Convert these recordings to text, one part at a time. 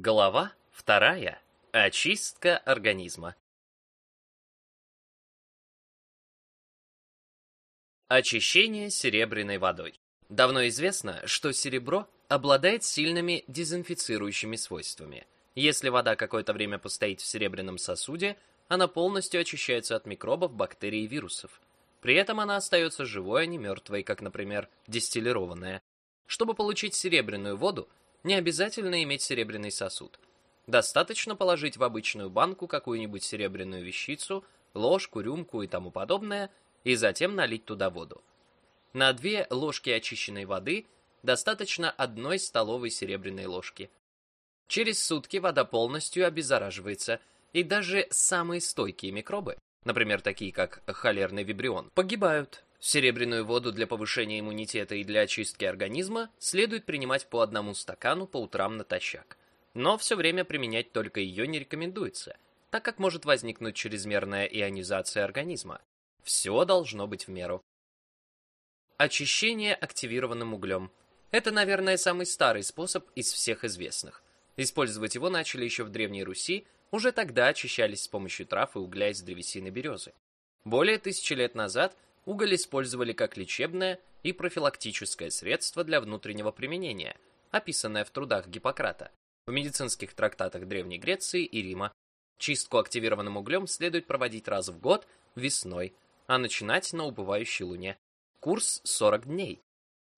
Глава вторая. Очистка организма. Очищение серебряной водой. Давно известно, что серебро обладает сильными дезинфицирующими свойствами. Если вода какое-то время постоит в серебряном сосуде, она полностью очищается от микробов, бактерий и вирусов. При этом она остается живой, а не мертвой, как, например, дистиллированная. Чтобы получить серебряную воду, не обязательно иметь серебряный сосуд. Достаточно положить в обычную банку какую-нибудь серебряную вещицу, ложку, рюмку и тому подобное, и затем налить туда воду. На две ложки очищенной воды достаточно одной столовой серебряной ложки. Через сутки вода полностью обеззараживается, и даже самые стойкие микробы, например, такие как холерный вибрион, погибают. Серебряную воду для повышения иммунитета и для очистки организма следует принимать по одному стакану по утрам натощак. Но все время применять только ее не рекомендуется, так как может возникнуть чрезмерная ионизация организма. Все должно быть в меру. Очищение активированным углем. Это, наверное, самый старый способ из всех известных. Использовать его начали еще в Древней Руси, уже тогда очищались с помощью трав и угля из древесины березы. Более тысячи лет назад – уголь использовали как лечебное и профилактическое средство для внутреннего применения, описанное в трудах Гиппократа, в медицинских трактатах Древней Греции и Рима. Чистку активированным углем следует проводить раз в год, весной, а начинать на убывающей луне. Курс 40 дней.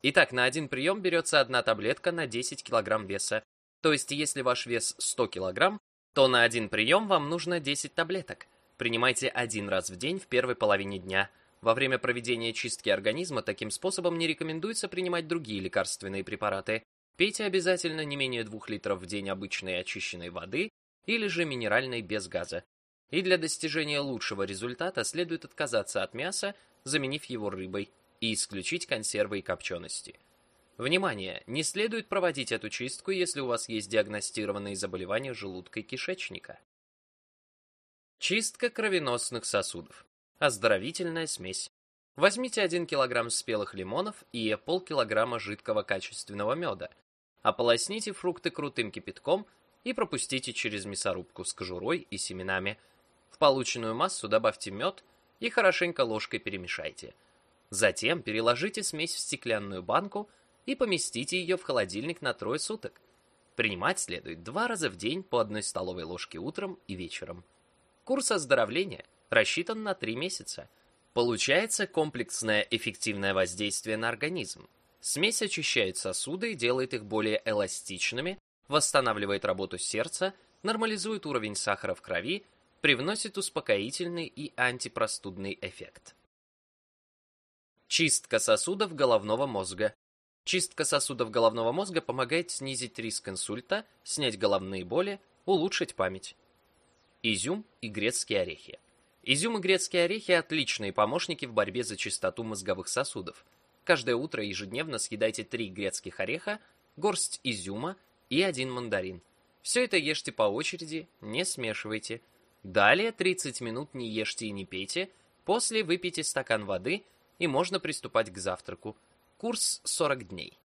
Итак, на один прием берется одна таблетка на 10 кг веса. То есть, если ваш вес 100 кг, то на один прием вам нужно 10 таблеток. Принимайте один раз в день в первой половине дня – во время проведения чистки организма таким способом не рекомендуется принимать другие лекарственные препараты. Пейте обязательно не менее 2 литров в день обычной очищенной воды или же минеральной без газа. И для достижения лучшего результата следует отказаться от мяса, заменив его рыбой, и исключить консервы и копчености. Внимание! Не следует проводить эту чистку, если у вас есть диагностированные заболевания желудка и кишечника. Чистка кровеносных сосудов. Оздоровительная смесь. Возьмите 1 кг спелых лимонов и полкилограмма жидкого качественного меда. Ополосните фрукты крутым кипятком и пропустите через мясорубку с кожурой и семенами. В полученную массу добавьте мед и хорошенько ложкой перемешайте. Затем переложите смесь в стеклянную банку и поместите ее в холодильник на трое суток. Принимать следует два раза в день по одной столовой ложке утром и вечером. Курс оздоровления – рассчитан на 3 месяца. Получается комплексное эффективное воздействие на организм. Смесь очищает сосуды и делает их более эластичными, восстанавливает работу сердца, нормализует уровень сахара в крови, привносит успокоительный и антипростудный эффект. Чистка сосудов головного мозга. Чистка сосудов головного мозга помогает снизить риск инсульта, снять головные боли, улучшить память. Изюм и грецкие орехи. Изюм и грецкие орехи – отличные помощники в борьбе за чистоту мозговых сосудов. Каждое утро ежедневно съедайте три грецких ореха, горсть изюма и один мандарин. Все это ешьте по очереди, не смешивайте. Далее 30 минут не ешьте и не пейте, после выпейте стакан воды и можно приступать к завтраку. Курс 40 дней.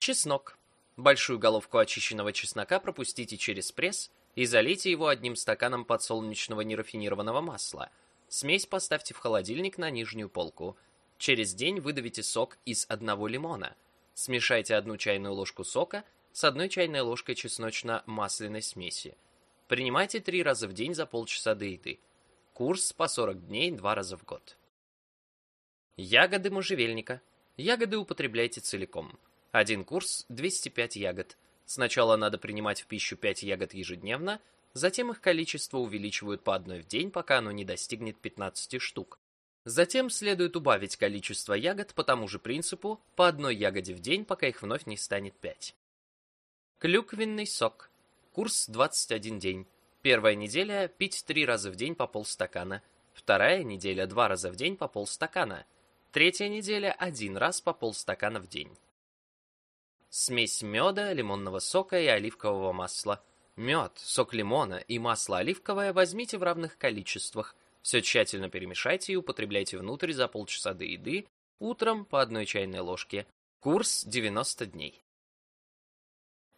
Чеснок. Большую головку очищенного чеснока пропустите через пресс – и залейте его одним стаканом подсолнечного нерафинированного масла. Смесь поставьте в холодильник на нижнюю полку. Через день выдавите сок из одного лимона. Смешайте одну чайную ложку сока с одной чайной ложкой чесночно-масляной смеси. Принимайте три раза в день за полчаса до еды. Курс по 40 дней два раза в год. Ягоды можжевельника. Ягоды употребляйте целиком. Один курс 205 ягод. Сначала надо принимать в пищу 5 ягод ежедневно, затем их количество увеличивают по одной в день, пока оно не достигнет 15 штук. Затем следует убавить количество ягод по тому же принципу, по одной ягоде в день, пока их вновь не станет 5. Клюквенный сок. Курс 21 день. Первая неделя пить 3 раза в день по полстакана. Вторая неделя 2 раза в день по полстакана. Третья неделя один раз по полстакана в день. Смесь меда, лимонного сока и оливкового масла. Мед, сок лимона и масло оливковое возьмите в равных количествах. Все тщательно перемешайте и употребляйте внутрь за полчаса до еды, утром по одной чайной ложке. Курс 90 дней.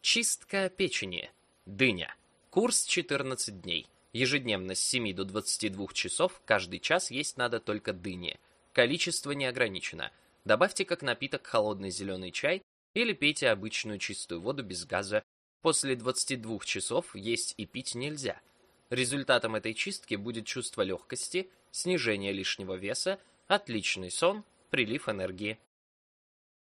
Чистка печени. Дыня. Курс 14 дней. Ежедневно с 7 до 22 часов каждый час есть надо только дыни. Количество не ограничено. Добавьте как напиток холодный зеленый чай или пейте обычную чистую воду без газа. После 22 часов есть и пить нельзя. Результатом этой чистки будет чувство легкости, снижение лишнего веса, отличный сон, прилив энергии.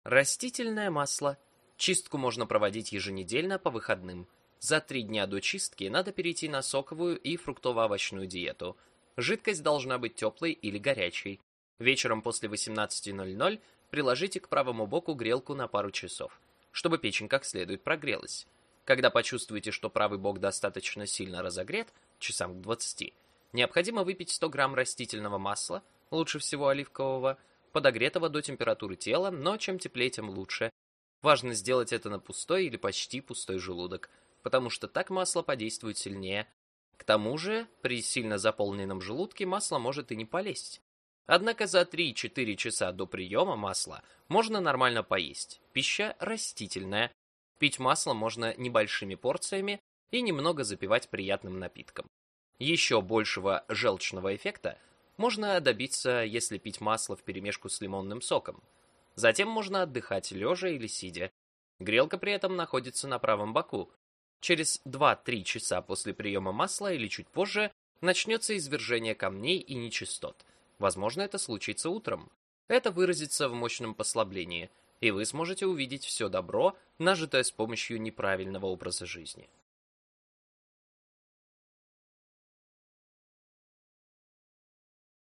Растительное масло. Чистку можно проводить еженедельно по выходным. За три дня до чистки надо перейти на соковую и фруктово-овощную диету. Жидкость должна быть теплой или горячей. Вечером после 18.00 приложите к правому боку грелку на пару часов, чтобы печень как следует прогрелась. Когда почувствуете, что правый бок достаточно сильно разогрет, часам к 20, необходимо выпить 100 грамм растительного масла, лучше всего оливкового, подогретого до температуры тела, но чем теплее, тем лучше. Важно сделать это на пустой или почти пустой желудок – потому что так масло подействует сильнее. К тому же, при сильно заполненном желудке масло может и не полезть. Однако за 3-4 часа до приема масла можно нормально поесть. Пища растительная. Пить масло можно небольшими порциями и немного запивать приятным напитком. Еще большего желчного эффекта можно добиться, если пить масло вперемешку с лимонным соком. Затем можно отдыхать лежа или сидя. Грелка при этом находится на правом боку, Через 2-3 часа после приема масла или чуть позже начнется извержение камней и нечистот. Возможно, это случится утром. Это выразится в мощном послаблении, и вы сможете увидеть все добро, нажитое с помощью неправильного образа жизни.